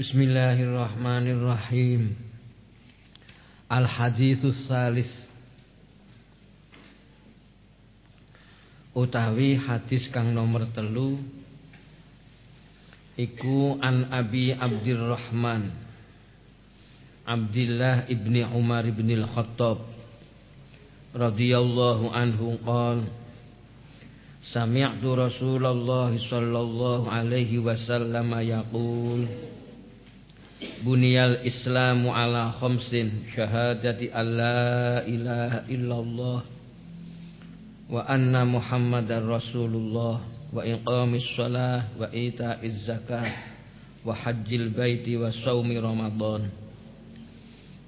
Bismillahirrahmanirrahim. Al-haditsus salis. Utawi hadis kang nomor telu Iku an Abi Abdurrahman Abdullah ibni Umar ibn al-Khattab radhiyallahu anhu qala Sami'tu Rasulullah sallallahu alaihi wasallam yaqul Buniyal Islamu ala khamsin syahadati alla ilaha illallah wa anna Muhammadar Rasulullah wa iqamis shalah wa ita'iz zakah wa hajjil baiti wa saumi Ramadan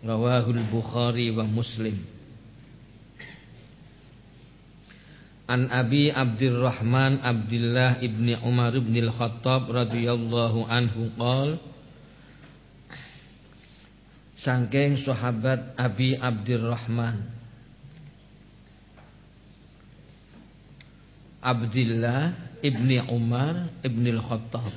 Rawahul Bukhari wa Muslim An Abi Abdurrahman Abdullah ibni Umar ibn al-Khattab radhiyallahu anhu qala Sangking sahabat Abi Abdurrahman Abdullah ibni Umar ibni Al-Khattab.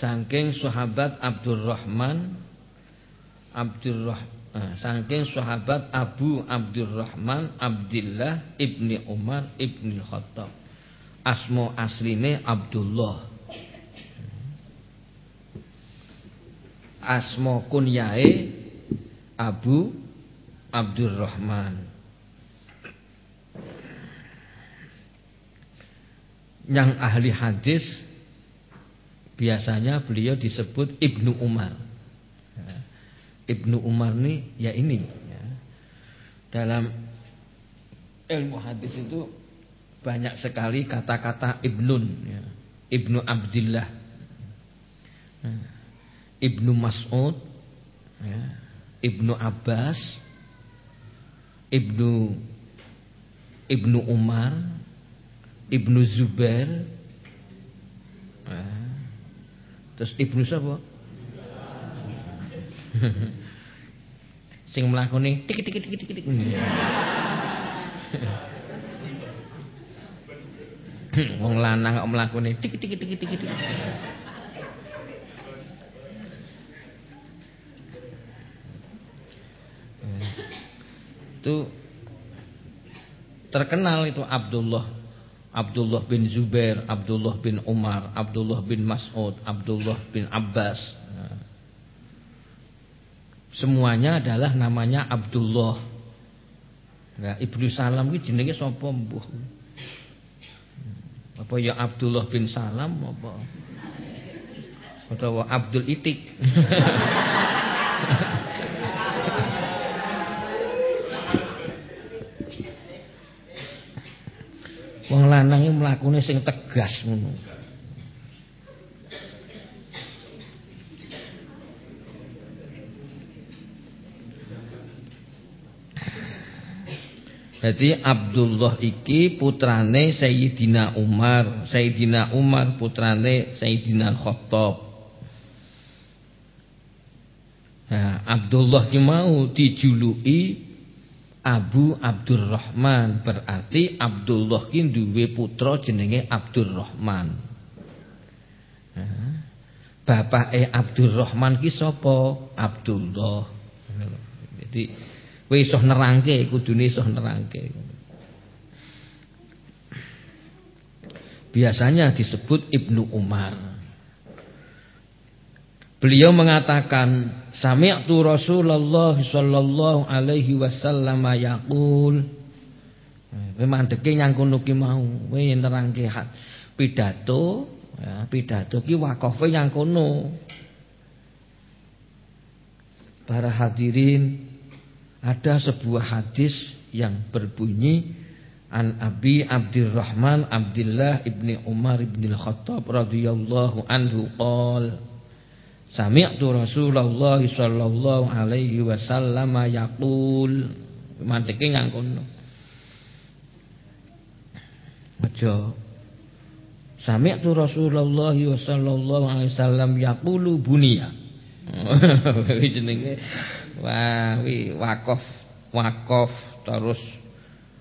Sangking sahabat Abdurrahman Abdurrahman eh, saking sahabat Abu Abdurrahman Abdullah ibni Umar ibni Khattab. Asmo asline Abdullah. Asmo kunyae Abu Abdurrahman. Yang ahli hadis biasanya beliau disebut Ibnu Umar Ibnu Umar nih ya ini ya. Dalam ilmu hadis itu banyak sekali kata-kata ibnun ya. Ibnu Abdullah nah, Ibnu Mas'ud ya. Ibnu Abbas Ibnu Ibnu Umar Ibnu Zubair nah, Terus Ibnu siapa? Sing mlakune tik tik tik tik tik. Wong lanang kok mlakune tik tik tik tik tik. Itu terkenal itu Abdullah Abdullah bin Zubair, Abdullah bin Umar, Abdullah bin Mas'ud, Abdullah bin Abbas. Semuanya adalah namanya Abdullah. Nah, Ibnu Salam iki jenenge sapa mbuh? Apa ya Abdullah bin Salam apa? Atau Abdul Itik. Wong lanang iki mlakune sing tegas ngono. Jadi Abdullah iki putrane Sayyidina Umar, Sayyidina Umar putrane Sayyidina Khattab. Nah, Abdullah ki mau dijuluki Abu Abdurrahman, berarti Abdullah ki duwe putra jenenge Abdurrahman. Nah, bapake Abdurrahman ki sapa? Abdullah. Jadi Kowe nerangke, kudune iso nerangke. Biasanya disebut Ibnu Umar. Beliau mengatakan, Sami'tu Rasulullah sallallahu alaihi wasallam yaqul. Kowe mandeke nyang kono ki mau, kowe nerangke pidato, ya, pidato ki wakofe yang kono. Para hadirin ada sebuah hadis yang berbunyi an Abi Abdurrahman Abdullah ibni Umar ibni Al-Khattab radhiyallahu anhu qol Sami'tu Rasulullah sallallahu alaihi wasallam yaqul manteke ngangkono Aja Sami'tu Rasulullah sallallahu alaihi wasallam yaqulu bunia. jenenge wah wi wakof wakof terus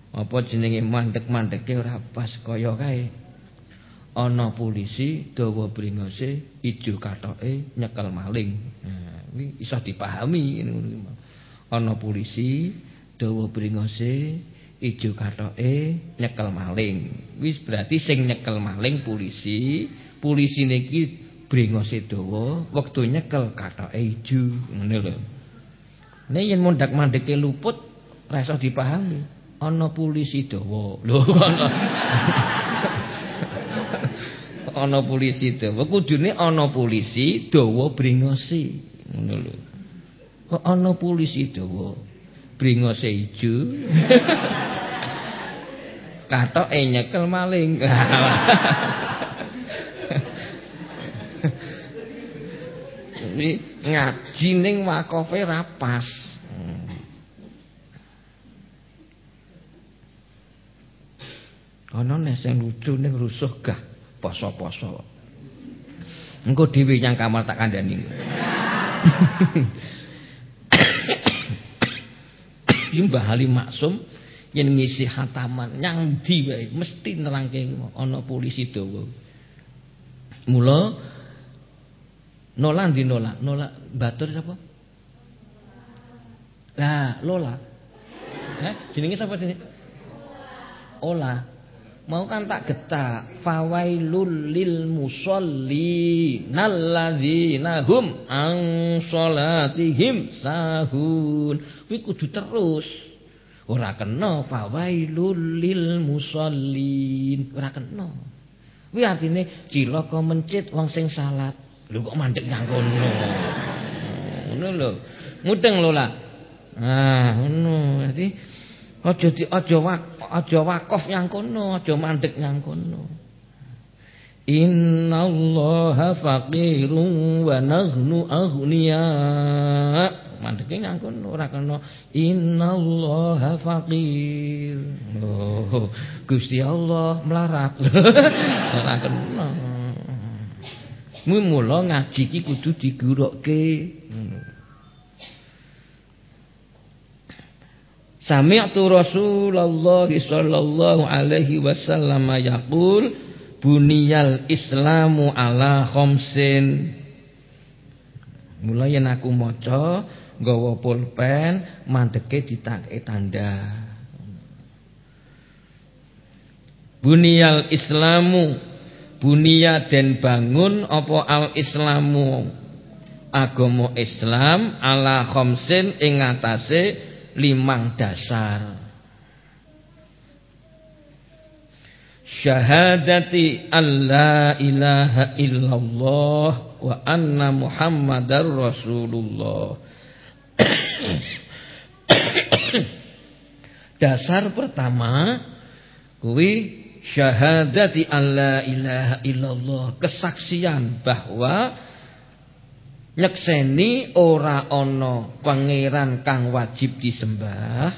apa jenenge mandek-mandeke ora pas kaya kae. Ana polisi dawa bringose ijo katoke nyekel maling. Nah, wi iso dipahami ngono. Ana polisi dawa bringose ijo katoke nyekel maling. Wis berarti sing nyekel maling polisi, polisi niki brengose dawa, wektu nyekel katoke ijo, ngene lho. Nek yen mondak-mandeke luput ora iso dipahami. Ana polisi dawa. Lho ana. polisi dawa, kudune ana polisi dawa brengose. Ngono lho. Kok ana polisi dawa? bringose ijo. Katoke nyekel maling. Ini ngaji ning wakofe ra pas. Ana nek sing lucu ning rusuh gah poso-poso. Engko dhewe yang kamar tak kandhani. Mbah Halim Maksum yen ngisi hataman nyang ndi wae mesti nerangke ana polisi dawa. Mula nolak di nolak, nolak batur sapa? Lah, Lola. Eh, jenenge sapa jenenge? Ola. Mau kan tak getak fawailul lil musolli nalladzina hum an salatihim sahun. Kuwi kudu terus. Ora kena fawailul lil musallin. Ora kena. Kuwi artine cilaka mencit wong sing salat. Lho kok mandek nang kono. Ngono lho. Mudeng lho lah. Ah, ngono. Dadi Aja di aja wak aja wakof yang kono, aja mandek yang kono. Innallaha faqirun wa nahnu aghniya. Mandeke yang kono ora kena innallaha faqir. Oh, Gusti Allah melarat. ora kena. Mula ngaji ki kudu digurukke. Hmm. Sami'tu Rasulullah sallallahu alaihi wasallam yaqul buniyal islamu ala khamsin. Mulai yen aku maca nggawa pulpen mandeke ditake tanda. Buniyal islamu bunia den bangun apa al islamu agama Islam ala khamsin ing atase limang dasar. Syahadati alla ilaha illallah wa anna muhammadar rasulullah. Dasar pertama kuwi syahadati alla ilaha illallah. Kesaksian bahwa nyekseni ora ana pangeran kang wajib disembah.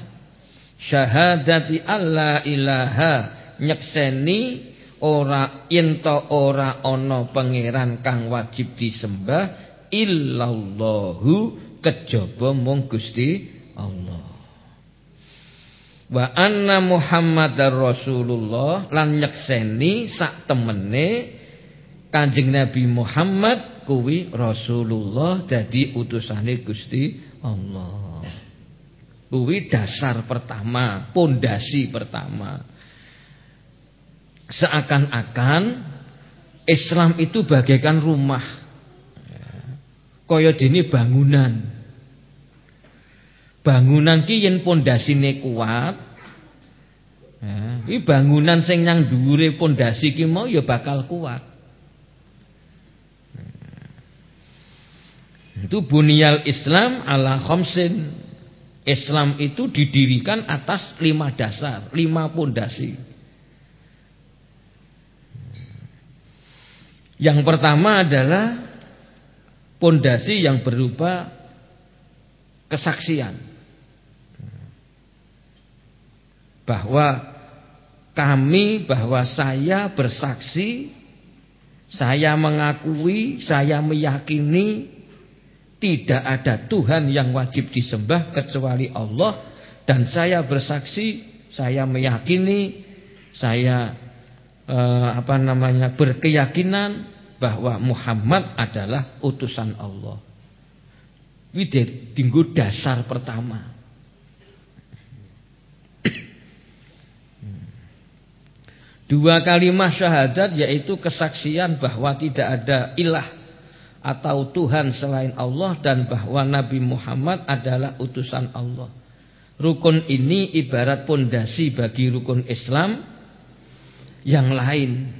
Syahadati alla ilaha nyekseni ora ento ora ana pangeran kang wajib disembah. Illallahu kejaba mung Gusti Allah wa anna muhammadar rasulullah lan nyekseni sak temene Kanjeng Nabi Muhammad kuwi Rasulullah dadi utusane Gusti Allah. Kuwi dasar pertama, pondasi pertama. Seakan-akan Islam itu bagaikan rumah. Kaya dene bangunan. Bangunan ki yen pondasine kuat, ya, iki bangunan sing nyang dhuwure pondasi ki mau ya bakal kuat. Itu bunyal Islam ala khamsin. Islam itu didirikan atas lima dasar, lima pondasi. Yang pertama adalah pondasi yang berupa kesaksian. Bahwa kami, bahwa saya bersaksi Saya mengakui, saya meyakini tidak ada Tuhan yang wajib disembah kecuali Allah dan saya bersaksi, saya meyakini, saya eh, apa namanya berkeyakinan bahwa Muhammad adalah utusan Allah. Ini tinggu dasar pertama. Dua kalimat syahadat yaitu kesaksian bahwa tidak ada ilah atau Tuhan selain Allah dan bahwa Nabi Muhammad adalah utusan Allah. Rukun ini ibarat pondasi bagi rukun Islam yang lain.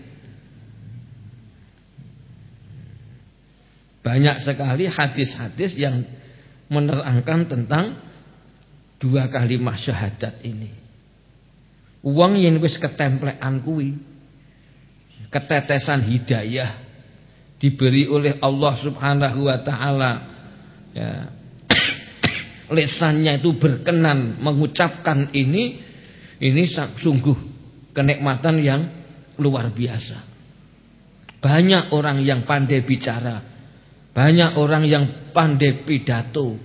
Banyak sekali hadis-hadis yang menerangkan tentang dua kalimat syahadat ini. Uang yang wis ketemplean kuwi ketetesan hidayah diberi oleh Allah Subhanahu wa taala ya lesannya itu berkenan mengucapkan ini ini sungguh kenikmatan yang luar biasa. Banyak orang yang pandai bicara, banyak orang yang pandai pidato,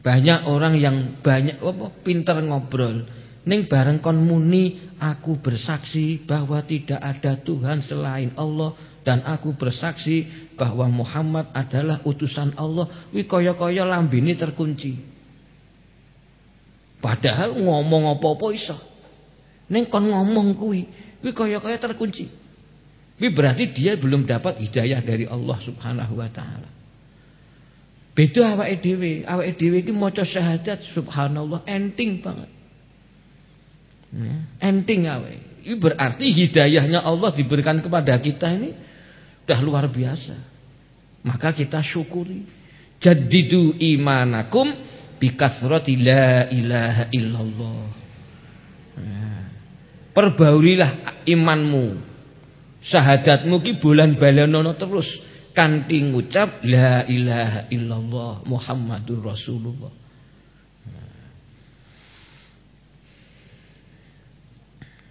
banyak orang yang banyak apa pintar ngobrol. Ning bareng kon muni aku bersaksi bahwa tidak ada Tuhan selain Allah dan aku bersaksi bahwa Muhammad adalah utusan Allah. Wi kaya-kaya lambene terkunci. Padahal ngomong apa-apa iso. Ning kon ngomong kuwi, wi kaya-kaya terkunci. Wi berarti dia belum dapat hidayah dari Allah Subhanahu wa taala. Beda awake dhewe, awake dhewe iki maca syahadat subhanallah enting banget. Ya, enting awe. Ini berarti hidayahnya Allah diberikan kepada kita ini sudah luar biasa. Maka kita syukuri. Jadidu imanakum bikathrati la ilaha illallah. Ya. Perbaurilah imanmu. Syahadatmu ki bulan balanono terus kanthi ngucap la ilaha illallah Muhammadur Rasulullah.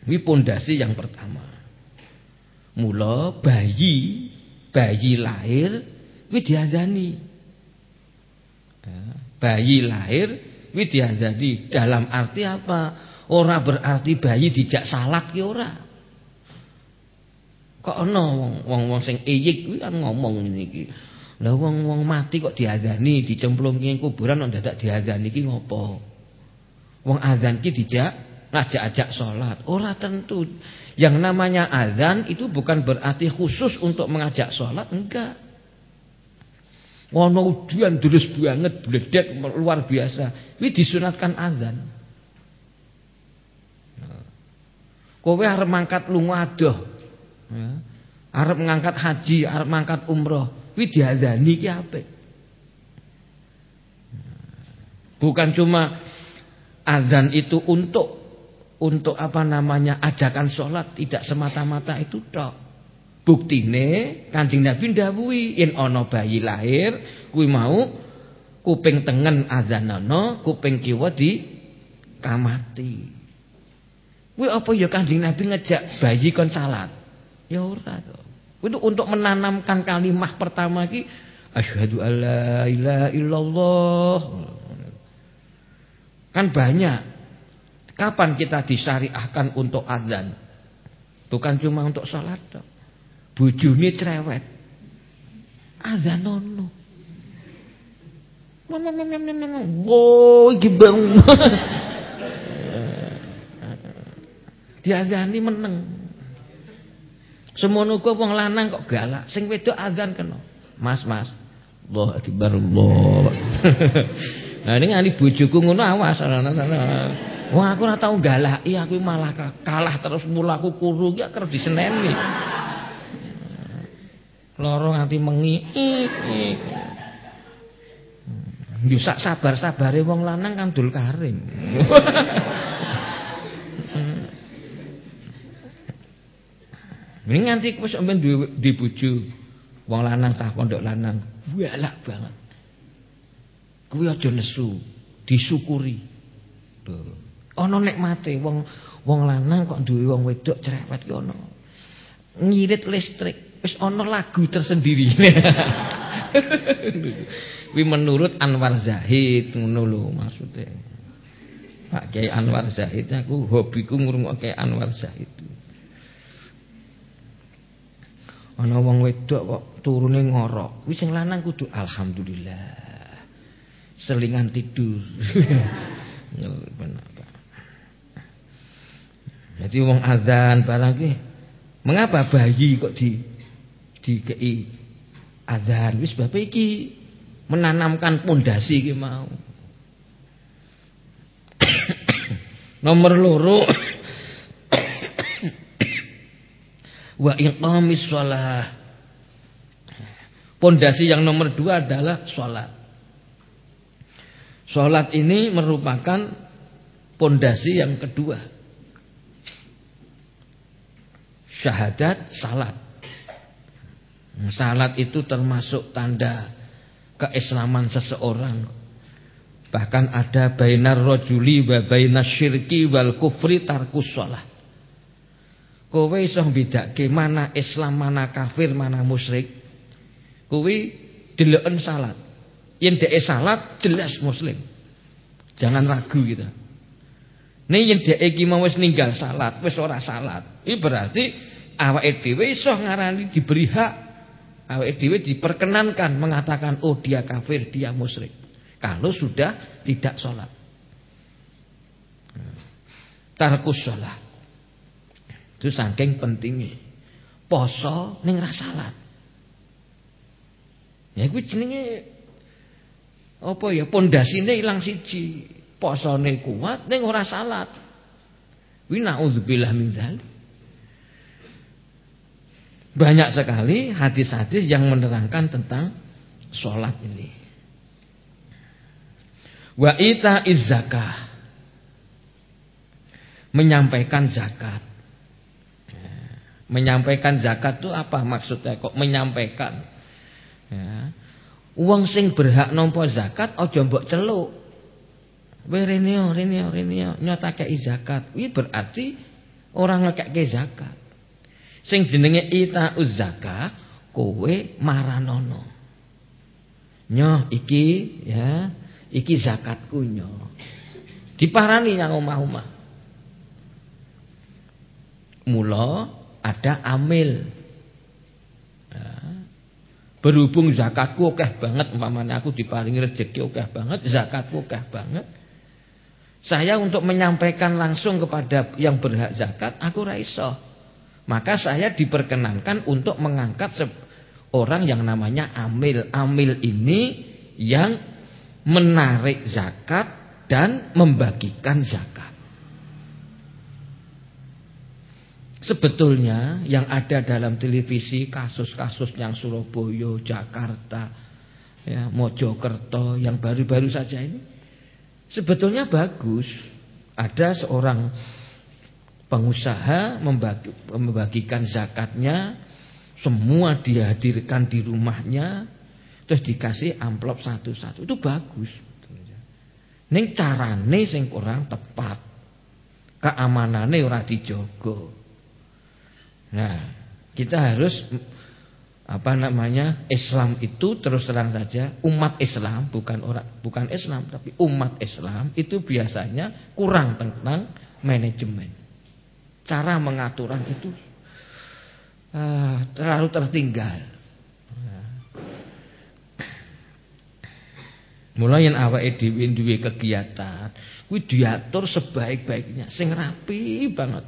Ini pondasi yang pertama. Mula bayi, bayi lahir kuwi diazani. Ya, bayi lahir kuwi diazani dalam arti apa? Ora berarti bayi dijak salat ki ora. Kok ana wong-wong sing eyik kuwi kan ngomong ngene iki. Lah wong-wong mati kok diazani, dicemplungke kuburan kok dadak diazani iki ngopo? Wong azan ki dijak ngajak-ajak sholat. Orang tentu. Yang namanya azan itu bukan berarti khusus untuk mengajak sholat. Enggak. Wono udian terus banget bledek luar biasa. Ini disunatkan azan. Kowe arep mangkat lunga adoh. Ya. Arep ngangkat haji, arep mangkat umroh. Kuwi diazani ki apik. Bukan cuma azan itu untuk untuk apa namanya ajakan sholat tidak semata-mata itu tok. Buktine Kanjeng Nabi ndawuhi yen ana bayi lahir kuwi mau kuping tengen adzanana, kuping kiwa di kamati. Kuwi apa ya Kanjeng Nabi ngejak bayi kon salat? Ya ora to. Itu untuk menanamkan kalimat pertama ki asyhadu alla ilaha illallah. Kan banyak Kapan kita disyariahkan untuk azan? Bukan cuma untuk sholat dok. Bujuni cerewet. Azan nono. Wow, iki bang. Diazani meneng. Semono ku wong lanang kok galak, sing wedok azan kena. Mas, Mas. Allah akbar Allah. Nah ini nganti bojoku ngono awas. Wah aku ora tau galaki aku malah kalah terus mulaku kuru ya kerep diseneni. Loro nganti mengi. Yo sak sabar-sabare wong lanang kan dul karim. Ini nganti wis sampean di bojo wong lanang tah pondok lanang. Walak banget. Kuwi aja nesu, disyukuri. Tuh. Ana nikmate wong wong lanang kok duwe wong wedok cerewet ki ana. Ngirit listrik. wis ana lagu tersendiri. Kuwi menurut Anwar Zahid ngono lho maksudnya. Pak Kiai Anwar Zahid aku hobiku ngrungokke Anwar Zahid. Ana wong wedok kok turune ngorok. Wis sing lanang kudu alhamdulillah. Selingan tidur. Jadi wong azan barang ki mengapa bayi kok di di kei azan wis sebab iki menanamkan pondasi ki mau. Nomor loro wa iqamis shalah. Pondasi yang nomor dua adalah sholat. Sholat ini merupakan pondasi yang kedua. Syahadat, salat. Salat itu termasuk tanda keislaman seseorang. Bahkan ada bainar rojuli wa bainas syirki wal kufri tarkus sholat. Kowe iso mbedake mana Islam, mana kafir, mana musyrik. Kowe deleken salat. Yen dhek salat jelas muslim. Jangan ragu gitu. Nih yen dhek iki mau ninggal salat, wis ora salat. Ini berarti awake dhewe iso ngarani diberi hak. Awake dhewe diperkenankan mengatakan oh dia kafir, dia musyrik. Kalau sudah tidak sholat. Tarkus sholat. Itu saking pentingnya. Poso ning ra. Ya kuwi jenenge apa ya pondasine ilang siji. Posone kuat ning ora salat. Kuwi naudzubillah min dzalik. Banyak sekali hadis-hadis yang menerangkan tentang sholat ini. Wa ita zakah. Menyampaikan zakat. Menyampaikan zakat itu apa maksudnya kok menyampaikan? Ya. Uang sing berhak nompo zakat aja mbok celuk. Rene rene rene nyotake zakat. Kuwi berarti orang ngekeke zakat. Sing jenenge ita zakat kowe maranono. Nyoh iki ya, iki zakatku nyoh. Diparani yang omah-omah. Mula ada amil. Ya. Berhubung zakatku oke banget, umpamanya aku diparingi rezeki oke banget, zakatku oke banget. Saya untuk menyampaikan langsung kepada yang berhak zakat, aku raiso. Maka saya diperkenankan untuk mengangkat orang yang namanya amil. Amil ini yang menarik zakat dan membagikan zakat. Sebetulnya yang ada dalam televisi kasus-kasus yang Surabaya, Jakarta, ya, Mojokerto yang baru-baru saja ini sebetulnya bagus. Ada seorang pengusaha membagi, membagikan zakatnya, semua dihadirkan di rumahnya, terus dikasih amplop satu-satu. Itu bagus. Ning carane sing kurang tepat. Keamanane ora dijogo. Nah, kita harus apa namanya? Islam itu terus terang saja umat Islam bukan orang bukan Islam tapi umat Islam itu biasanya kurang tentang manajemen. Cara mengaturan itu uh, terlalu tertinggal. Mulai yang awake dhewe duwe kegiatan, kuwi diatur sebaik-baiknya, sing rapi banget.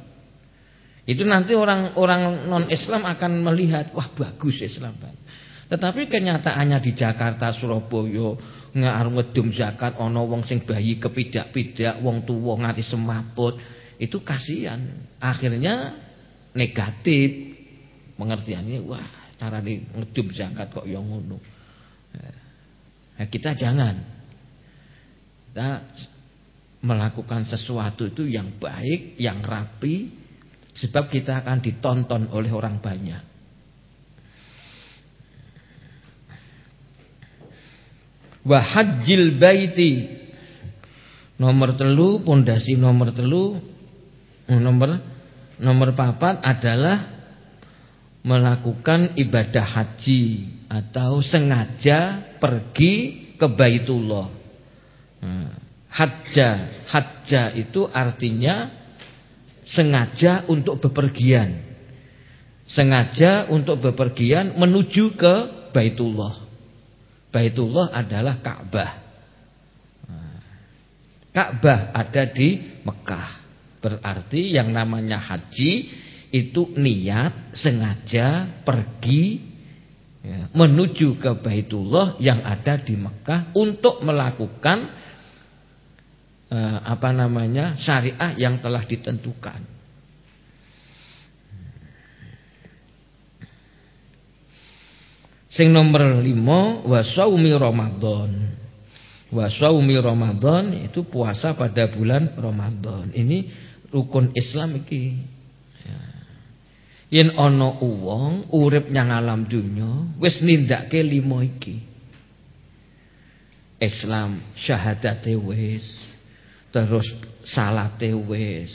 Itu nanti orang-orang non-Islam akan melihat, wah bagus Islam. Tetapi kenyataannya di Jakarta, Surabaya, ngar ngedum zakat ana wong sing bayi kepidak-pidak, wong tuwa ngati semaput, itu kasihan. Akhirnya negatif. Pengertiannya, wah cara di ngedum zakat kok yang ngono. Nah, kita jangan. Kita melakukan sesuatu itu yang baik, yang rapi, Sebab kita akan ditonton oleh orang banyak. Wa hajjil baiti. Nomor telu, pondasi nomor telu, nomor nomor papat adalah melakukan ibadah haji atau sengaja pergi ke Baitullah. Nah, hajja, hajja itu artinya sengaja untuk bepergian. Sengaja untuk bepergian menuju ke Baitullah. Baitullah adalah Ka'bah. Nah, Ka'bah ada di Mekah. Berarti yang namanya haji itu niat sengaja pergi ya, menuju ke Baitullah yang ada di Mekah untuk melakukan eh, apa namanya syariah yang telah ditentukan. Sing nomor lima wasaumi Ramadan. Wasaumi Ramadan itu puasa pada bulan Ramadan. Ini rukun Islam iki. Ya. Yen ana wong urip nyang alam dunya wis nindakake lima iki. Islam syahadate wis, terus salate wis,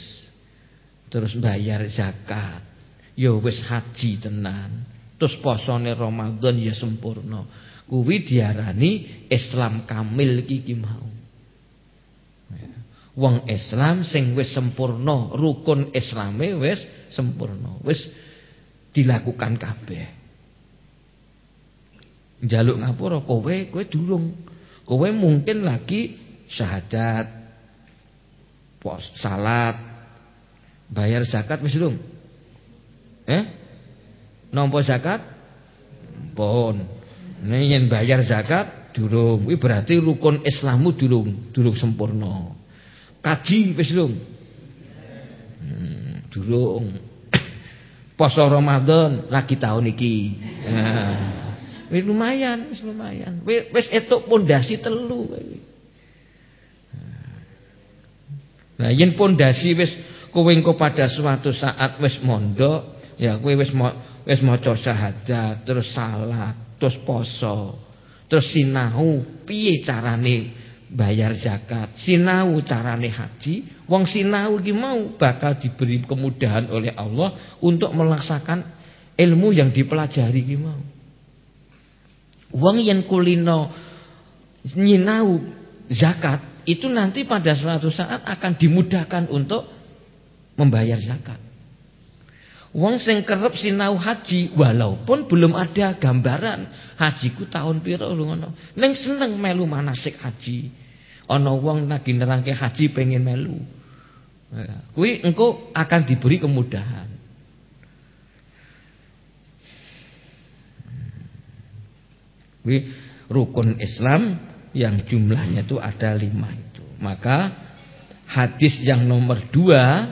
terus bayar zakat, ya wis haji tenan. Terus posone Ramadan ya sempurna. Kuwi diarani Islam kamil iki mau. Ya. Wong Islam sing wis sempurna, rukun Islame wis sempurna, wis dilakukan kabeh. Jaluk ngapura kowe kowe durung. Kowe mungkin lagi syahadat, pos, salat, bayar zakat wis durung? Eh? Nampa zakat? Pun. Nek yen bayar zakat durung. Kuwi berarti rukun Islammu durung, durung sempurna. Kaji wis durung? Hmm, durung. Poso Ramadan lagi tahun iki. Nah, wis lumayan, wis lumayan. Wis etuk pondasi telu Nah, yen pondasi wis kowe engko pada suatu saat wis mondok, ya kowe wis wis maca syahadat, terus salat, terus poso, terus sinau piye carane bayar zakat, sinau carane haji, wong sinau iki mau bakal diberi kemudahan oleh Allah untuk melaksanakan ilmu yang dipelajari iki mau. Wong yang kulino nyinau zakat itu nanti pada suatu saat akan dimudahkan untuk membayar zakat. Wong sing kerep sinau haji walaupun belum ada gambaran hajiku tahun piro ngono. Ning seneng melu manasik haji. Ana wong lagi nerangke haji pengen melu. Ya, kuwi engko akan diberi kemudahan. Kuwi rukun Islam yang jumlahnya itu ada lima itu. Maka hadis yang nomor dua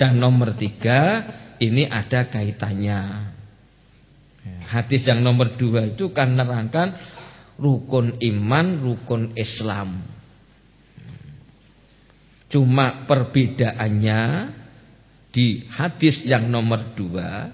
dan nomor tiga ini ada kaitannya. Hadis yang nomor dua itu kan nerangkan rukun iman, rukun Islam. Cuma perbedaannya di hadis yang nomor dua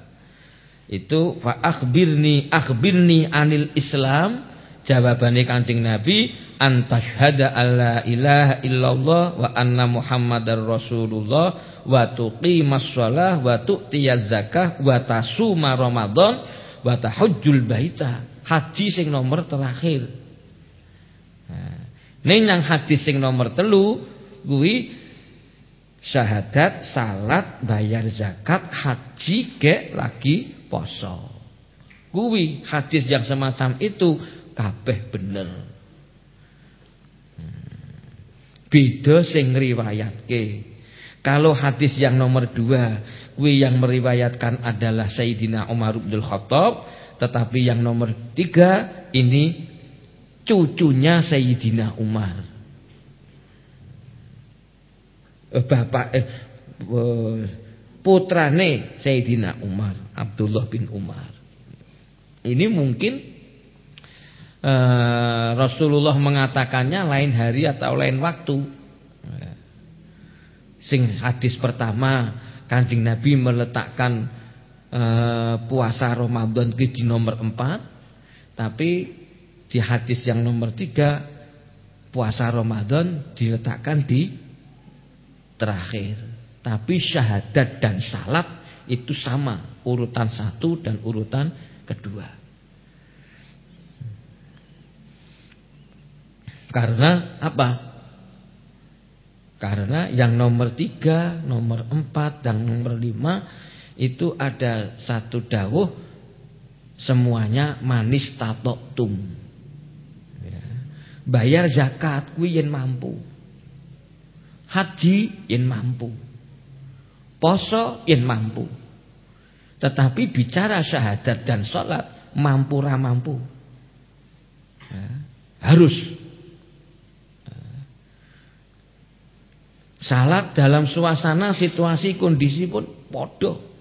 itu fa akhbirni akhbirni anil Islam jawabannya kancing Nabi antashhada alla ilaha illallah wa anna muhammadar rasulullah wa tuqimas shalah wa tu'tiyaz zakah wa tasuma ramadan wa tahujjul baita. Haji sing nomor terakhir. Nah, ning nang hadis sing nomor telu kuwi syahadat salat bayar zakat haji gek lagi poso. Kuwi hadis yang semacam itu kabeh bener. Beda sing ngriwayatke. Kalau hadis yang nomor dua Kuwi yang meriwayatkan adalah Sayyidina Umar bin Khattab Tetapi yang nomor tiga Ini cucunya Sayyidina Umar. Eh, Bapak eh, eh, Putrane Sayyidina Umar Abdullah bin Umar. Ini mungkin eh, Rasulullah mengatakannya lain hari atau lain waktu. Sing hadis pertama Kanjeng Nabi meletakkan uh, puasa Ramadan di nomor 4 Tapi di hadis yang nomor 3 Puasa Ramadan diletakkan di terakhir. Tapi syahadat dan salat itu sama urutan satu dan urutan kedua. Karena apa? Karena yang nomor tiga, nomor empat, dan nomor lima itu ada satu dawuh semuanya manis tatok tum. Ya. Bayar zakat kuwi mampu. Haji yen mampu. Poso yen mampu. Tetapi bicara syahadat dan sholat mampu ra mampu. Ya, harus. Salat dalam suasana situasi kondisi pun podo.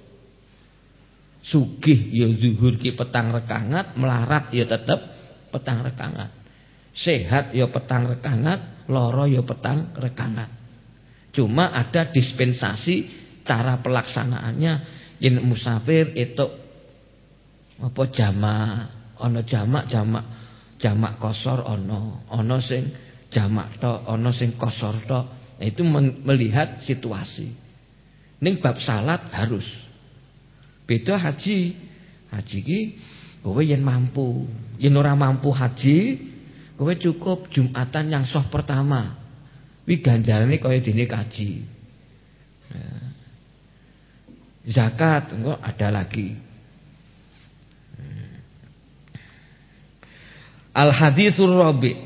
Sugih ya zuhur ki petang rekangat, melarat ya tetap petang rekangat. Sehat ya petang rekangat, loro ya petang rekangat. Cuma ada dispensasi cara pelaksanaannya yen musafir itu apa jamak ana jamak jamak jamak kosor ana ana sing jamak tok ana sing kosor tok itu melihat situasi ning bab salat harus beda haji haji ki kowe yen mampu yen ora mampu haji kowe cukup jumatan yang soh pertama wi ganjarane kaya dene kaji ya. Zakat enggak ada lagi. Al hadithur rabi.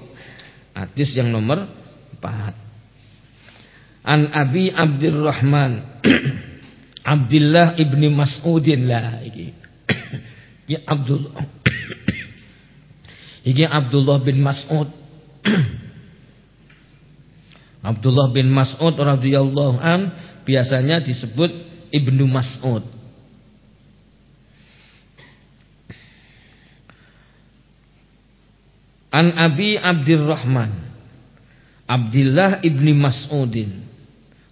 Hadis yang nomor 4. An Abi Abdurrahman Abdullah ibni Mas'udin lah iki. Iki Abdullah. Iki Abdullah bin Mas'ud. Abdullah bin Mas'ud radhiyallahu an biasanya disebut Ibnu Mas'ud. An Abi Abdurrahman Abdullah ibni Mas'udin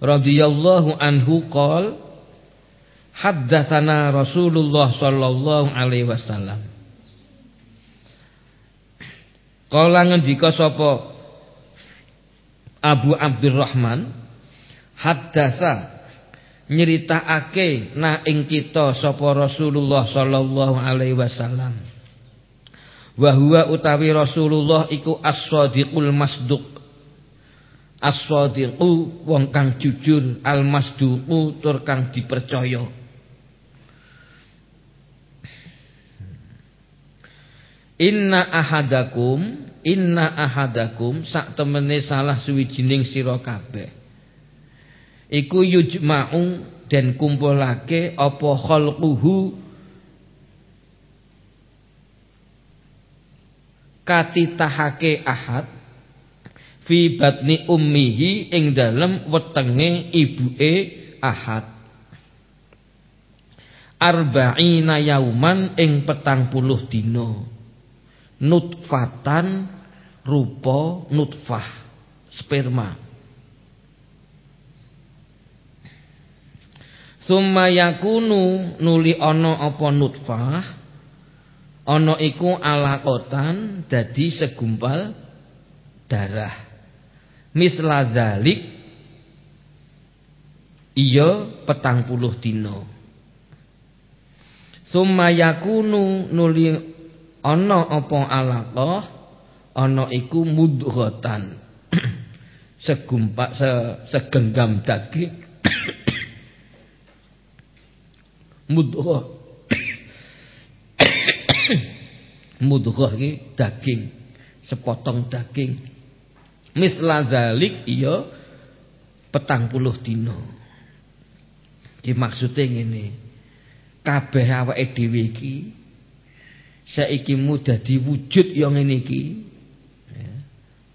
radhiyallahu anhu qol haddatsana Rasulullah sallallahu alaihi wasallam Kala ngendika sapa Abu Abdurrahman haddasa nyeritakake na ing kita sapa Rasulullah sallallahu alaihi wasallam. Wa huwa utawi Rasulullah iku as-sadiqul masduq. As-sadiqu wong kang jujur, al-masduqu tur kang dipercaya. Inna ahadakum inna ahadakum sak temene salah suwijining sira kabeh iku yujma'u dan kumpulake apa khalquhu katitahake ahad fi batni ummihi ing dalem wetenge ibuke ahad. Arba'ina yauman ing petang puluh dino nutfatan rupa nutfah sperma. Summa yakunu nuli ana apa nutfah? Ana iku alaqatan dadi segumpal darah. Misla zalik iya petang puluh dina. Summa yakunu nuli ana apa alaqah ana iku mudghatan. Segumpak se, segenggam daging mudghah mudghah iki daging sepotong daging misla zalik iya petang puluh dino iki maksude ngene. Kabeh awake dhewe iki saiki mu dadi wujud yang ngene iki. Ya.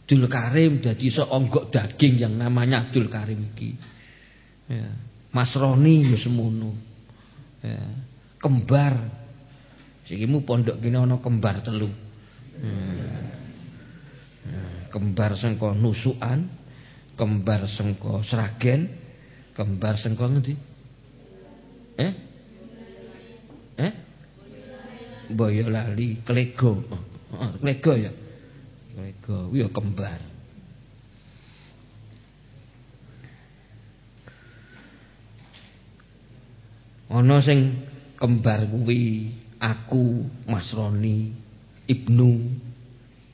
Abdul Karim dadi iso onggok daging yang namanya Abdul Karim iki. Ya. Mas Roni ya semono. Ya, kembar. Sikimu pondok gini ana kembar telu. Hmm. Kembar sengko nusukan kembar sengko seragen kembar sengko ngendi? Eh? Eh? Boyolali Klego oh, Klego ya? Klego ya kembar. Ana sing kembar kuwi aku Mas Roni Ibnu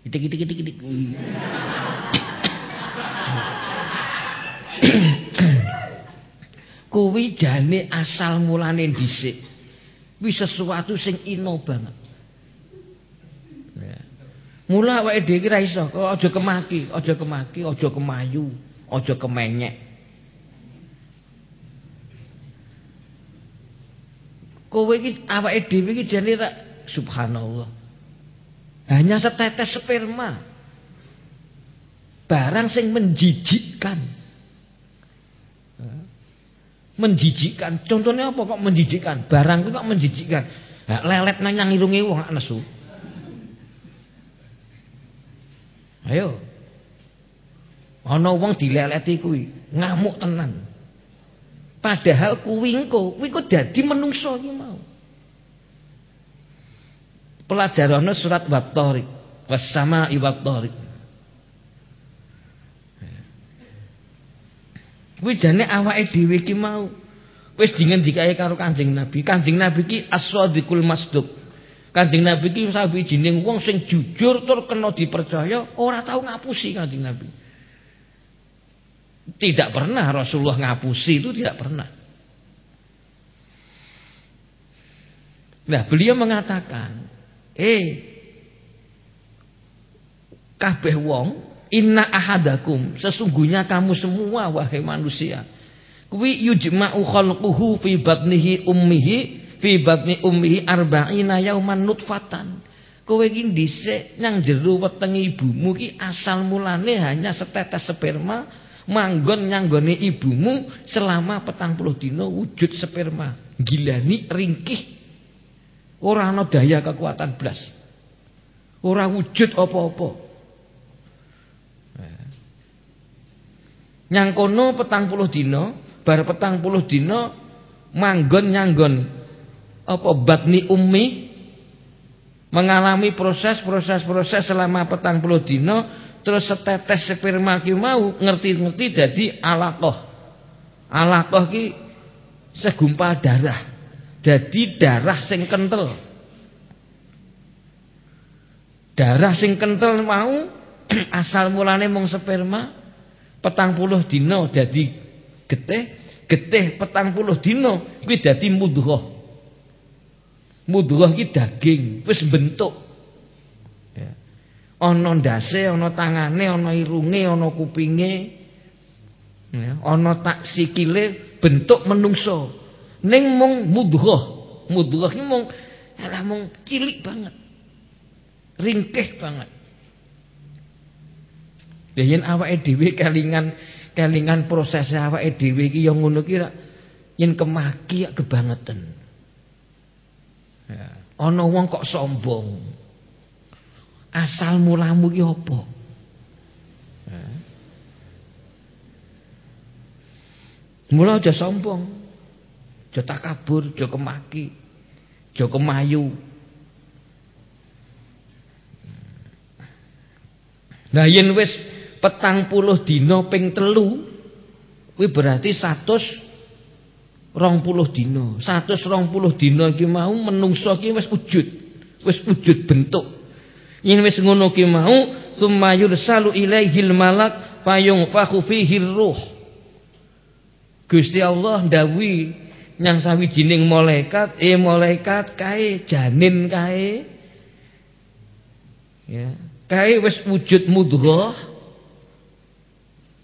itik itik itik itik kuwi jane asal mulane dhisik. Kuwi sesuatu sing ino banget. Ya. mula awake dhewe ra iso aja kemaki aja kemaki aja kemayu aja kemenyek. Kowe iki awake dhewe iki jane subhanallah hanya setetes sperma barang sing menjijikkan menjijikkan. Contohnya apa kok menjijikkan? Barang kok menjijikkan. Nah, lelet nanyang irunge wong nesu. Ayo. Ana wong dileleti kuwi, ngamuk tenan. Padahal kuwi engko, kuwi kok dadi menungso iki mau. Pelajarane surat Wat-Tariq, was-sama'i jane awake dhewe iki mau wis dingendikae karo Kanjeng Nabi. Kanjeng Nabi iki as-shadiqul masduq. Kanjeng Nabi iki sawijining wong sing jujur tur kena dipercaya, ora tau ngapusi Kanjeng Nabi. Tidak pernah Rasulullah ngapusi itu tidak pernah. Nah, beliau mengatakan, "Eh, kabeh wong Inna ahadakum sesungguhnya kamu semua wahai manusia. Kuwi yujma'u khalquhu fi batnihi ummihi fi batni ummihi arba'ina yauman nutfatan. Kowe iki dhisik nang jero wetenge ibumu ki asal mulane hanya setetes sperma manggon nyanggone ibumu selama petang puluh dino wujud sperma. Gilani ringkih ora ana daya kekuatan blas ora wujud apa-apa Nyang kono petang puluh dino bar petang puluh dino manggon nyanggon apa batni ummi mengalami proses-proses-proses selama petang puluh dino terus setetes sperma ki mau ngerti-ngerti jadi alaqah. Alaqah ki segumpal darah. Jadi darah sing kental. Darah sing kental mau asal mulane mung sperma petang puluh dino jadi getih getih petang puluh dino kuwi dadi mudghah. Mudghah iki daging wis bentuk. Ya. Ana ndase ana tangane ana irunge ana kupinge ya ana tak sikile bentuk menungso ning mung mudghah mudghah iki mung alah mung cilik banget ringkih banget Lah yen awake dhewe kelingan kelingan proses awake dhewe iki ya ngono ki yen kemaki ya kebangetan. Ya, ana wong kok sombong. Asal mulamu ki apa? Ya. Mula aja sombong. Aja takabur, aja kemaki. Aja kemayu. Nah yen wis petang puluh dino ping telu kuwi berarti satus rong puluh dino satus rong puluh dino iki mau menungso iki wis wujud wis wujud bentuk yen wis ngono ki mau summa yursalu ilaihil malak fayung fakhu ruh Gusti Allah ndawi nyang sawijining malaikat eh malaikat kae janin kae. Ya kae wis wujud mudghah.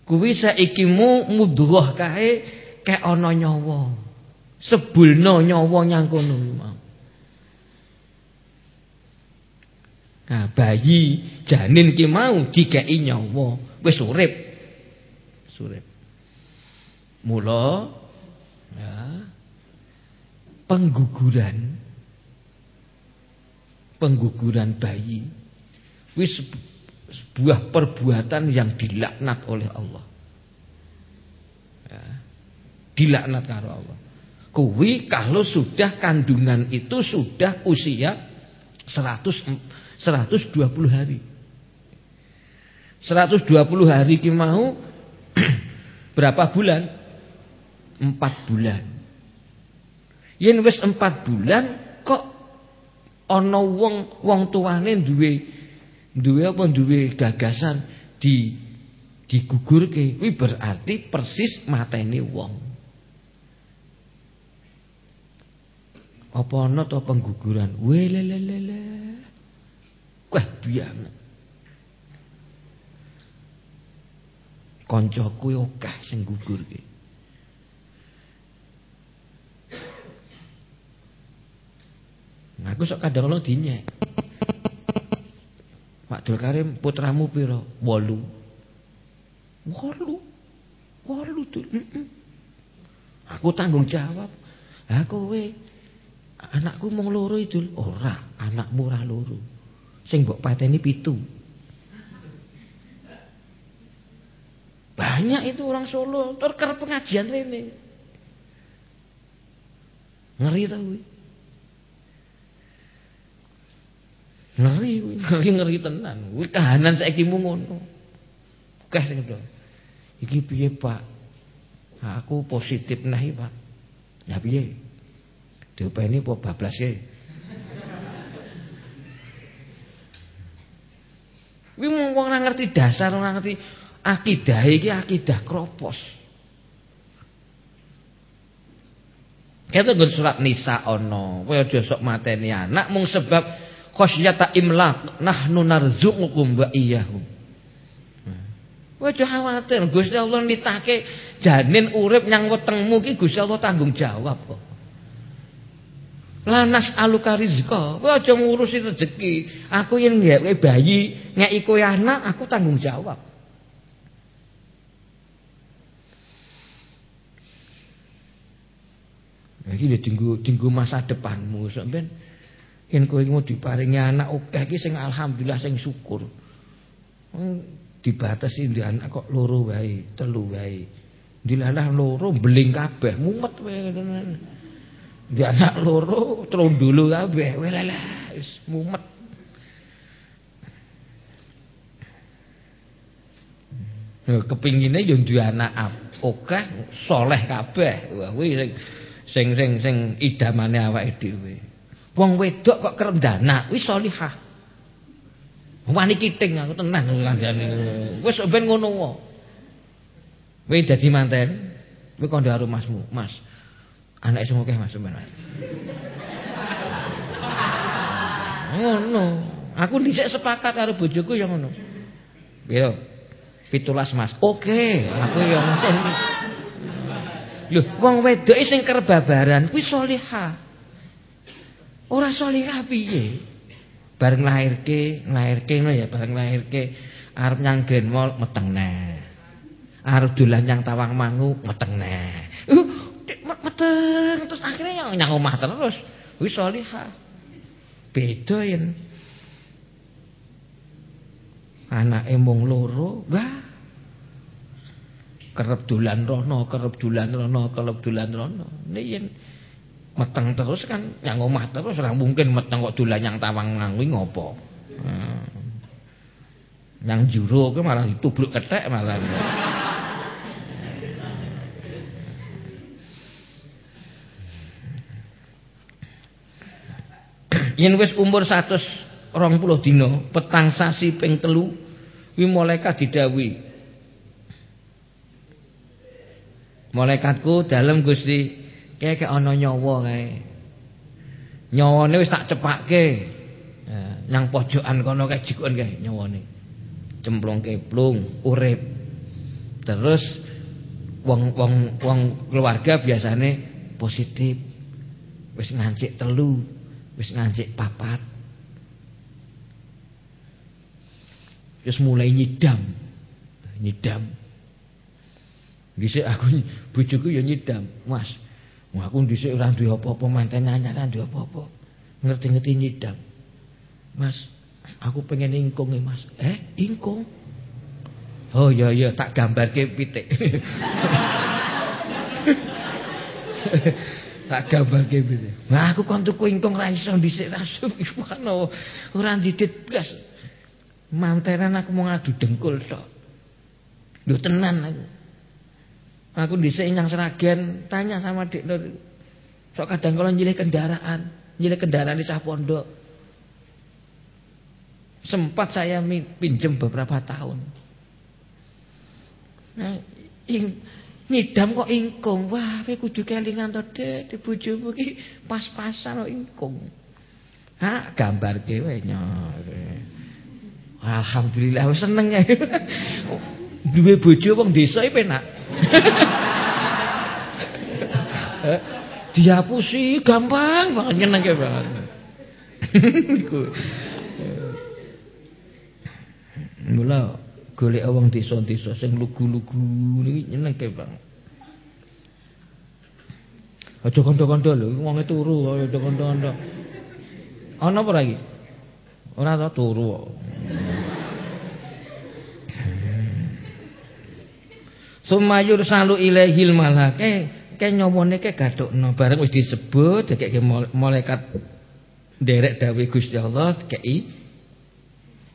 Kuwi saiki mu mudghah kae kek ana nyawa. Sebulna nyawa nyang kono mau Nah, bayi janin ki mau dikeki nyawa, wis urip. Urip. Mula pengguguran pengguguran bayi wis sebuah perbuatan yang dilaknat oleh Allah. Ya, dilaknat karo Allah. Kuwi kalau sudah kandungan itu sudah usia 100 120 hari. 120 hari ki mau berapa bulan? 4 bulan. Yen wis 4 bulan kok ana wong wong tuane duwe duwe apa duwe gagasan di digugurke. Kuwi berarti persis mateni wong. Apa ana to pengguguran? Welelelele wah biang kancaku akeh sing gugurke Aku sok kadang lo dinyek. Pak Dul Karim putramu piro? Wolu. Wolu. Wolu tuh. Aku tanggung jawab. Aku we anakku mau loro itu ora, anakmu ora loro. Sing mbok pateni pitu. Banyak itu orang Solo, tur pengajian rene. Ngeri tau Ngeri, ngeri ngeri tenan. Kuwi kahanan saiki mu ngono. Kah sing Iki piye, Pak? Aku positif nahi, Pak. Ya piye? Diopeni apa bablas ya? Kuwi wong ora ngerti dasar, ora ngerti akidah iki akidah kropos. Itu surat Nisa ono, kowe aja sok mateni anak mung sebab khasyata imlaq nahnu narzuqukum wa iyyahum Wajo khawatir Gusti Allah nitake janin urip nyang wetengmu ki Gusti Allah tanggung jawab kok. Lanas aluka rizqa. Aja ngurusi rezeki. Aku yen gawe bayi, ngeki kowe anak, aku tanggung jawab. Iki lho dinggo dinggo masa depanmu sampean. Yen kowe mau diparingi anak oke iki sing alhamdulillah sing syukur. Hmm, dibatasi di anak kok loro wae, telu wae. Dilalah loro beling kabeh, mumet wae Di anak loro trondolo kabeh, welalah wis mumet. kepingine yo duwe anak oke, soleh kabeh. Wah kuwi sing sing sing idamane awake dhewe. Wong wedok kok kerendana wis salihah. Wani kiting aku tenan kandhane. Wis ben ngono wae. Kowe dadi manten, kowe kandha karo Masmu, Mas. Anak sing akeh Mas sampean. Ngono. Aku dhisik sepakat karo bojoku ya ngono. Piro? 17 Mas. Oke, aku ya ngono. Lho, wong wedok sing kerbabaran kuwi salihah. Ora salihah piye? Bareng lahirke, lahirke ngono ya, bareng lahirke arep nyang Grand Mall meteng neh. Arep dolan nyang Tawang Mangu meteng neh. Uh, meteng terus akhirnya yang nyang omah terus. Kuwi salihah. Beda yen anake mung loro, wah. Kerep dolan rono, kerep dolan rono, kerep dolan rono. Nek yen meteng terus kan yang omah terus ora mungkin meteng kok dolan yang tawang ngangwi ngopo? Hmm. yang juru ke malah ditubruk ketek malah. Yen wis umur 120 dina petang sasi ping telu wi malaikat didhawuhi. Malaikatku dalam Gusti kayak kayak ono nyawa kae. Nyawane wis tak cepake. Nah, nang pojokan kono kae jikon kae nyawane. Cemplungke plung, urip. Terus wong wong keluarga biasane positif. Wis ngancik telu, wis ngancik papat. Wis mulai nyidam. Nyidam. Dhisik aku bojoku ya nyidam, Mas. Wah, aku dhisik ora duwe apa-apa manten anyar. Ngerti-ngerti nyidam. Mas, aku pengen ingkung Mas. Eh, ingkung? Oh iya iya tak gambarke pitik. tak gambarke pitik. Nah, aku kon tuku ingkung ra iso dhisik rasu iwano. Ora didit blas. Mantenan aku mau ngadu dengkul tok. Lho tenan aku. Aku dhisik nyang Seragen tanya sama Dik Nur. Sok kadang kalau nyilih kendaraan, nyilih kendaraan di cah pondok. Sempat saya pinjam beberapa tahun. Nah, ing, ngidam kok ingkung. Wah, kowe kudu kelingan to, Dek, di bojomu iki pas-pasan kok ingkung. Ha, gambar kowe nyor. Alhamdulillah seneng ya. Duwe bojo wong desa iki penak. dihapusi gampang banget nyeneng banget. Niku mula golek wong desa-desa sing lugu-lugu niki nyeneng banget. Aja kandha-kandha lho wong turu aja kandha-kandha ana apa lagi? Ora tau turu Sumayur salu ilaihil malak. Eh ke nyomone ke gadokno. Bareng wis disebut dekek malaikat derek dawuh Gusti Allah kei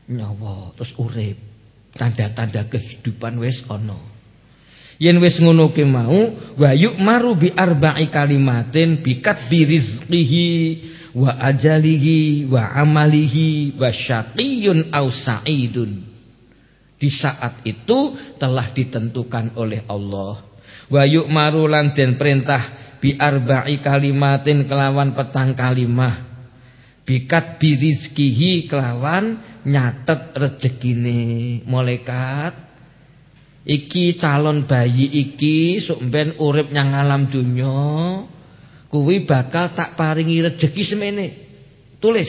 nyawa. Terus urip. Tanda-tanda kehidupan wis ana. Yen wis ngono ke mau wa maru bi arba'i kalimatin bikat bi rizqihi wa ajalihi wa amalihi wa syaqiyun au sa'idun di saat itu telah ditentukan oleh Allah. Wa yu'maru den perintah bi arba'i kalimatin kelawan petang kalimah. Bikat birizkihi kelawan nyatet rezekine. Malaikat iki calon bayi iki sok urip nyang alam dunya kuwi bakal tak paringi rezeki semene. Tulis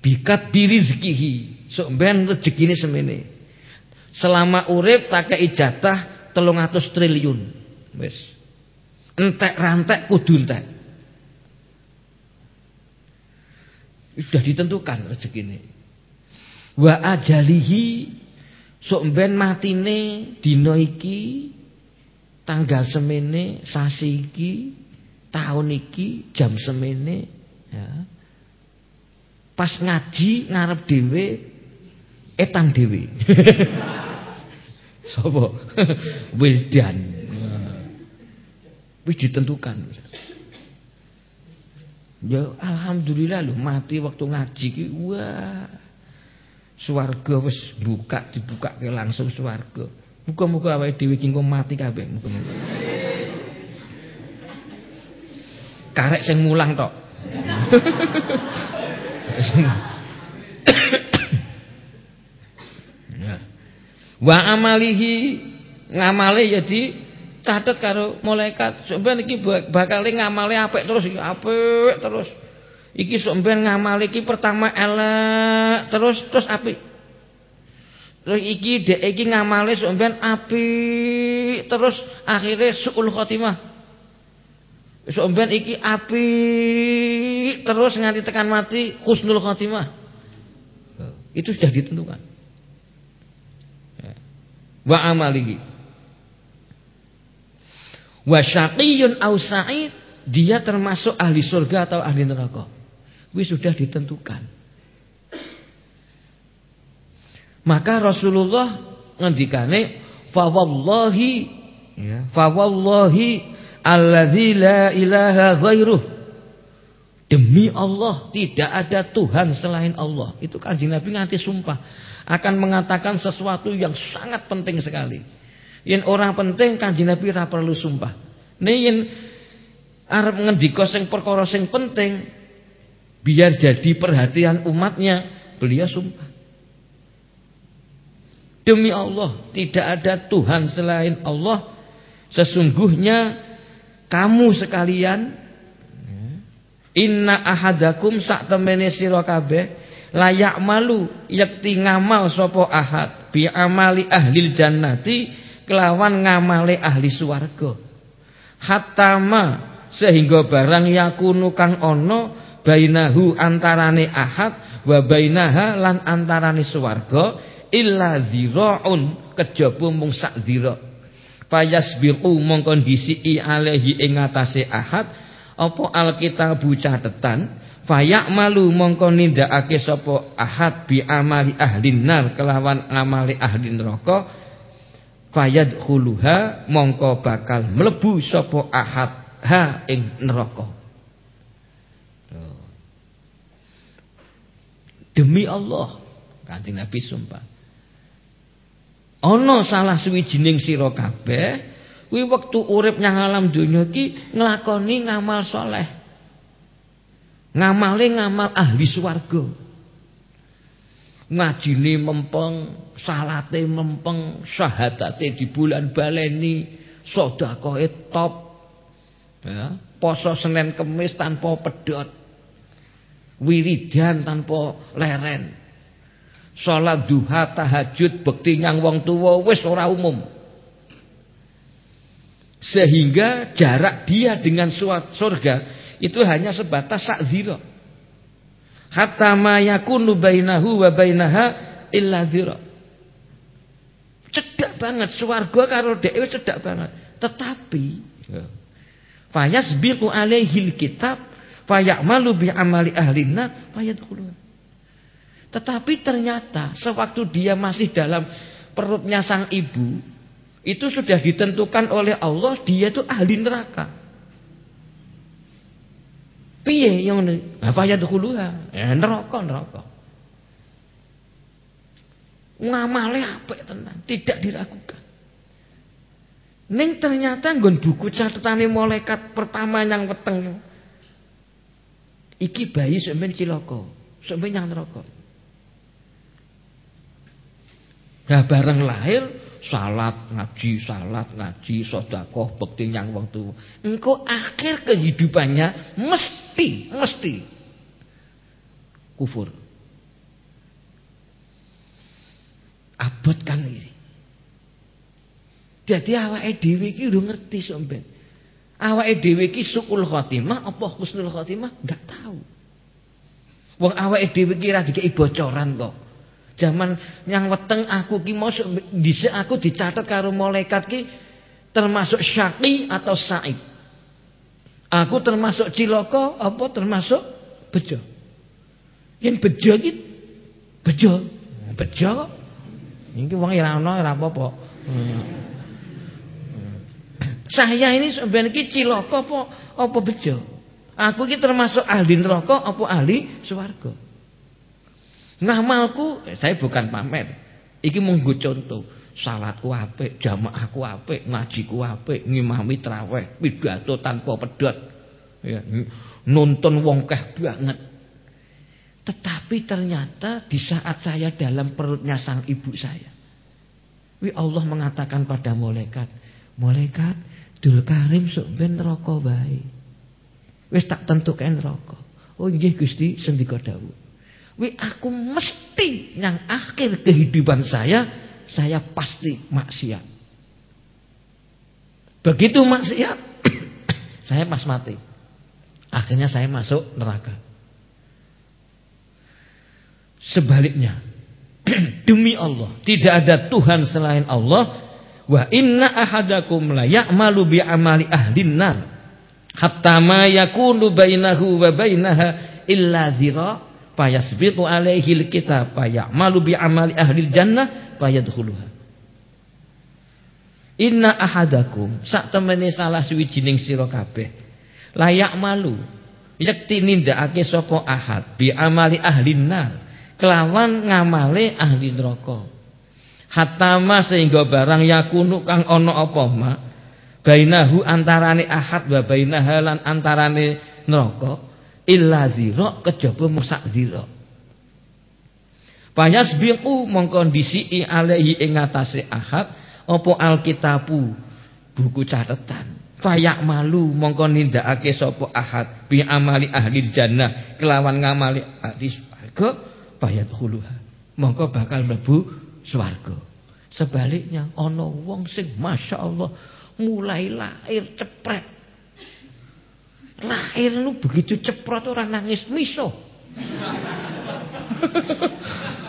bikat birizkihi sok ben rezekine semene Selama urip tak kei jatah 300 triliun. Wis. Entek rantek kudu entek. Sudah ditentukan rezekine. Wa ajalihi sok ben matine dina iki tanggal semene sasi iki tahun iki jam semene ya. Pas ngaji ngarep dhewe etan dhewe. Sapa? Wildan. Wis ditentukan. Ya alhamdulillah lho mati waktu ngaji ki wah. Swarga wis buka dibukake langsung swarga. Muga-muga awake dhewe iki mati kabeh muga-muga. Karek sing mulang tok. Wa amalihi ngamale ya di catet karo malaikat. Sampeyan iki bakal ngamale apik terus iki apik terus. Iki sampeyan ngamale iki pertama elek terus terus apik. Terus iki dek iki ngamale sampeyan apik terus akhirnya suul khotimah. Sampeyan iki apik terus nganti tekan mati husnul khotimah. Itu sudah ditentukan wa amalihi. Wa syaqiyun aw sa'id, dia termasuk ahli surga atau ahli neraka. Wis sudah ditentukan. Maka Rasulullah ngendikane fa wallahi ya, fa wallahi allazi la ilaha ghairuh Demi Allah tidak ada Tuhan selain Allah. Itu kanjeng Nabi nganti sumpah akan mengatakan sesuatu yang sangat penting sekali. Yang orang penting kanjeng Nabi ora perlu sumpah. Nih yang arep ngendika sing perkara sing penting biar jadi perhatian umatnya, beliau sumpah. Demi Allah, tidak ada Tuhan selain Allah. Sesungguhnya kamu sekalian. Inna ahadakum sak temene sira kabeh layak malu yakti ngamal sopo ahad. Bi amali ahli jannati kelawan ngamale ahli swarga. Hatama sehingga barang yakunu kang ono bainahu antarane ahad wa bainaha lan antarane swarga illa ziraun kejaba mung sak zira fayasbiqu mongko ndisi alaihi ing atase ahad apa alkitabu catetan Fayak malu mongko nindakake sapa ahad bi amali ahli nar kelawan amali ahli neraka. Fayadkhuluha mongko bakal mlebu sapa ahad ha ing neraka. Demi Allah. Kanjeng Nabi sumpah ana salah suwijining sira kabeh kuwi wektu urip nyang alam donya iki nglakoni ngamal soleh ngamale ngamal ahli swarga. Ngajine mempeng salate mempeng syahadate di bulan baleni sedekahe top. Ya poso Senin Kemis tanpa pedot wiridan tanpa leren salat duha tahajud bekti nyang wong tuwa wis ora umum sehingga jarak dia dengan surga itu hanya sebatas sak zira hatta ma yakunu bainahu wa bainaha illa dzira. Cedak banget swarga karo dhewe cedak banget. Tetapi ya, fayasbiqu alaihil kitab fayamalu bi amali ahlinna fayadkhulun. Tetapi ternyata sewaktu dia masih dalam perutnya sang ibu itu sudah ditentukan oleh Allah dia itu ahli neraka. Piye yang apa ya dahuluha? Ya neraka neraka. Ngamale apik tenan, tidak diragukan. Ning ternyata nggon buku catatane malaikat pertama yang weteng. Iki bayi sampeyan cilaka, sampeyan yang neraka. Nah bareng lahir salat ngaji salat ngaji sedekah bekti yang wong tuwa. Engko akhir kehidupannya mesti mesti kufur. Abot kan ini. Jadi awake dhewe iki udah ngerti sampean. Awake dhewe iki sukul khotimah apa husnul khotimah? Enggak tahu. Wong awake dhewe iki ra bocoran kok Zaman yang weteng aku ki mau dhisik aku dicatat karo malaikat ki termasuk syaqi atau sa'id. Aku termasuk ciloko apa termasuk bejo. Yang bejo ki bejo. Bejo. Ini wong ora ana ora apa-apa. Saya ini sebenarnya ciloko apa apa bejo. Aku ki termasuk ahli neraka apa ahli swarga. Ngamalku eh, saya bukan pamer. Iki munggo contoh. Salatku apik, jamaahku apik, ngajiku apik, ngimami traweh, pidato tanpa pedot. Ya, nonton wong keh banget. Tetapi ternyata di saat saya dalam perutnya sang ibu saya. Wi Allah mengatakan pada malaikat, "Malaikat, Dul Karim sok ben neraka bae." Wis tak tentukan neraka. Oh nggih Gusti sendika dawuh. Wi aku mesti yang akhir kehidupan saya saya pasti maksiat. Begitu maksiat saya pas mati. Akhirnya saya masuk neraka. Sebaliknya demi Allah tidak ada Tuhan selain Allah wa inna ahadakum la ya'malu bi amali ahlin nar hatta ma yakunu bainahu wa bainaha illa dhira' fayasbiqu alaihi alkitab fayamalu bi amali ahli jannah fayadkhuluha. Inna ahadakum sak temene salah suwijining sira kabeh layak malu. Yakti nindakake sapa ahad bi amali ahli nar kelawan ngamale ahli neraka. Hatama sehingga barang yakunu kang ana apa ma bainahu antarane ahad wa bainaha lan antarane neraka illa zira kejaba mung sak zira Payasbiqu mengkondisi alaihi ing atase ahad apa alkitabu? Buku catatan Fayak malu mongko nindakake sapa ahad? Bi amali ahli jannah kelawan ngamali ahli swarga bayat khuluha mongko bakal mlebu swarga. Sebaliknya ana wong sing masyaallah mulai lahir cepret Lahir lu begitu ceprot orang nangis miso.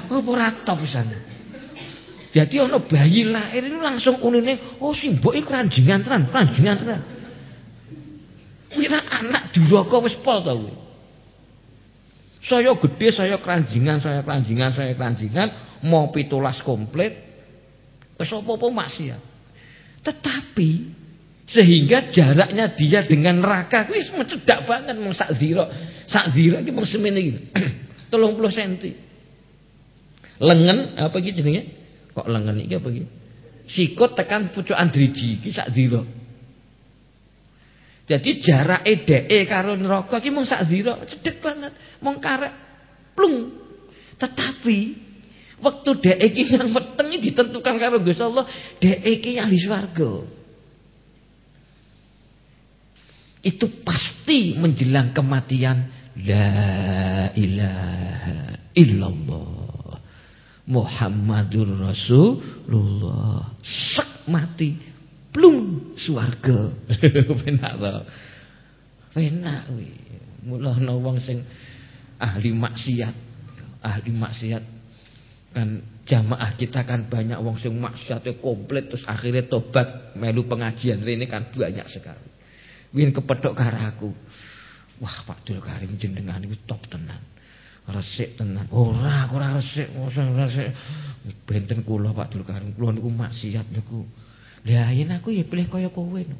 Apa ora top pisan. Jadi ana bayi lahir ini langsung unine, oh simbok iki ranjingan tenan, ranjingan tenan. Kira anak duraka wis pol ta kuwi. Saya gede, saya keranjingan, saya keranjingan, saya keranjingan, mau pitulas komplit. Wis apa-apa maksiat. Tetapi sehingga jaraknya dia dengan neraka kuwi cedak banget mung sak zira. Sak zira iki mung semene iki. 30 cm. Lengan apa iki jenenge? Kok lengan iki apa iki? Sikut tekan pucukan driji iki sak zira. Jadi jarak edeke karo neraka iki mung sak zira, cedhek banget. Mung karek plung. Tetapi waktu dek iki yang weteng ditentukan karo Gusti Allah, dek iki ahli swarga. Itu pasti menjelang kematian La ilaha illallah Muhammadur Rasulullah Sek mati plung swarga. Penak to. Penak kuwi. Mulane wong sing ahli maksiat, ahli maksiat kan jamaah kita kan banyak wong sing maksiatnya komplit terus akhirnya tobat melu pengajian ini kan banyak sekali. Win kepedok karo aku. Wah Pak Dul Karim jenengan itu top tenan. Resik tenan. Ora, ora resik, ora resik. Benten kula Pak Dul Karim, kula niku maksiat niku. Lah yen aku ya pilih kaya kowe no.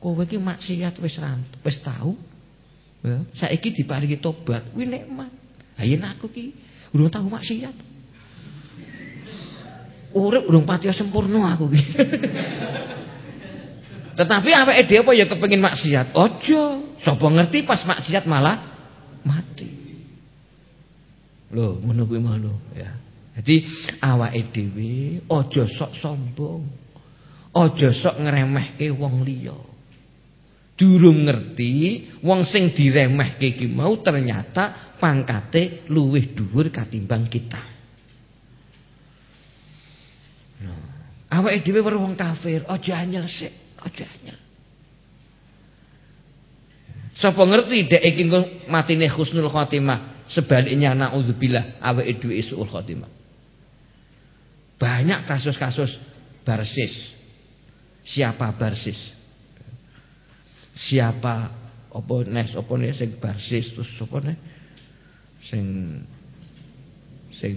Kowe iki maksiat wis wis tau. Ya, saiki diparingi tobat, kuwi nikmat. Lah yen aku ki urung tau maksiat. Urip urung pati sempurna aku ki. Tetapi awake dhewe apa ya kepengin maksiat? Aja. Sapa ngerti pas maksiat malah mati. Loh, ngono lho ya. Jadi awake dhewe aja sok sombong. Aja sok ngremehke wong liya. Durung ngerti wong sing diremehke iki mau ternyata pangkate luwih dhuwur katimbang kita. Nah, awake dhewe weruh wong kafir, aja anyel sik, aja anyel. Sapa ngerti dek iki matine husnul khotimah, sebaliknya naudzubillah awake dhewe suul khotimah. Banyak kasus-kasus barsis. Siapa barsis? Siapa apa nes apa nes sing barsis terus apa nes sing sing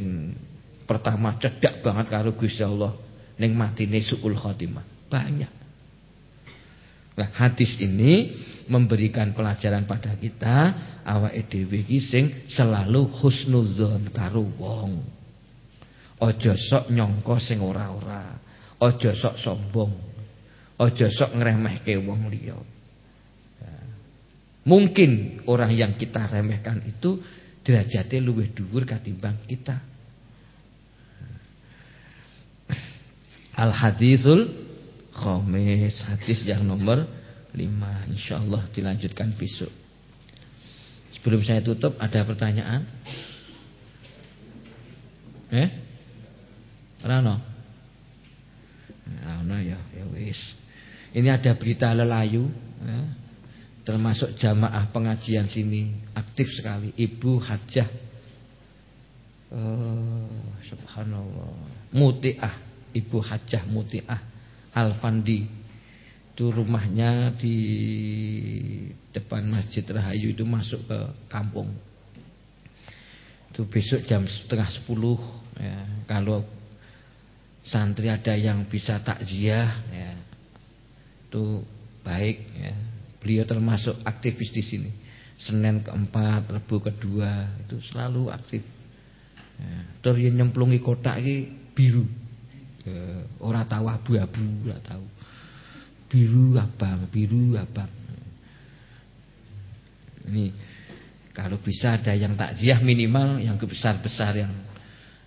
pertama cedak banget karo Gusti Allah ning matine suul khotimah. Banyak Nah, hadis ini memberikan pelajaran pada kita awake dhewe iki sing selalu husnudzon karo wong. Aja sok nyangka sing ora-ora. Aja sok sombong. Ojo sok ngremehke wong liya. Ya. Mungkin orang yang kita remehkan itu derajatnya luwih dhuwur katimbang kita. Al hadisul khamis hadis yang nomor 5 insyaallah dilanjutkan besok. Sebelum saya tutup ada pertanyaan? Eh? Rano? Rano ya, ya wis. Ini ada berita lelayu ya, Termasuk jamaah pengajian sini Aktif sekali Ibu Hajah oh, Subhanallah Muti'ah Ibu Hajah Muti'ah Alfandi Itu rumahnya di Depan Masjid Rahayu Itu masuk ke kampung Itu besok jam setengah sepuluh ya, Kalau Santri ada yang bisa takziah ya itu baik ya. Beliau termasuk aktivis di sini. Senin keempat, Rebu kedua itu selalu aktif. Ya. Terus nyemplungi kotak ini biru. Ya, orang tahu abu-abu, ora tahu. Biru abang, biru abang. Ini kalau bisa ada yang takziah minimal yang besar-besar yang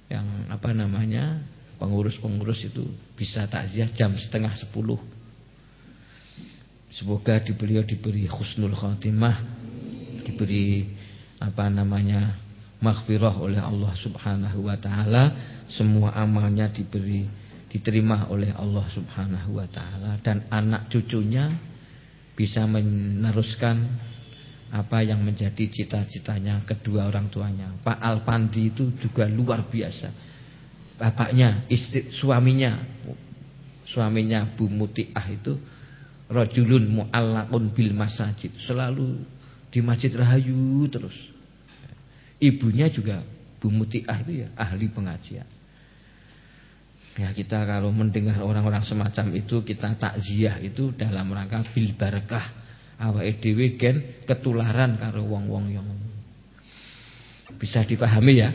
yang apa namanya pengurus-pengurus itu bisa takziah jam setengah sepuluh Semoga di beliau diberi khusnul khatimah, diberi apa namanya maghfirah oleh Allah Subhanahu wa taala, semua amalnya diberi diterima oleh Allah Subhanahu wa taala dan anak cucunya bisa meneruskan apa yang menjadi cita-citanya kedua orang tuanya. Pak Alpandi itu juga luar biasa. Bapaknya, istri, suaminya, suaminya Bu Mutiah itu rajulun mu'allaqun bil masajid selalu di Masjid Rahayu terus ibunya juga Bu Mutiah itu ya ahli pengajian Ya kita kalau mendengar orang-orang semacam itu kita takziah itu dalam rangka bil barakah awake dhewe ketularan karo wong-wong yang bisa dipahami ya.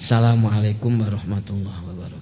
Assalamualaikum warahmatullahi wabarakatuh.